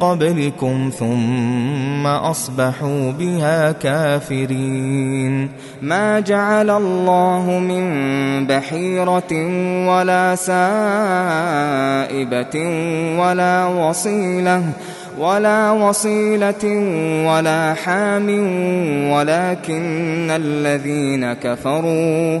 قبلكم ثم أصبحوا بها كافرين. ما جعل الله من بحيرة ولا سائبة ولا وصيلة ولا وصيلة ولا حام ولكن الذين كفروا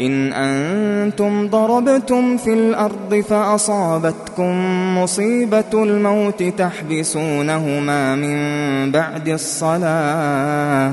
إن أنتم ضربتم في الأرض فأصابتكم مصيبة الموت تحبسونهما من بعد الصلاة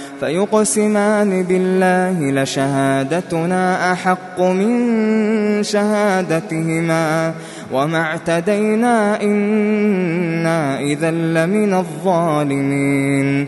فيقسمان بالله لشهادتنا أحق من شهادتهما وما اعتدينا إنا إذا لمن الظالمين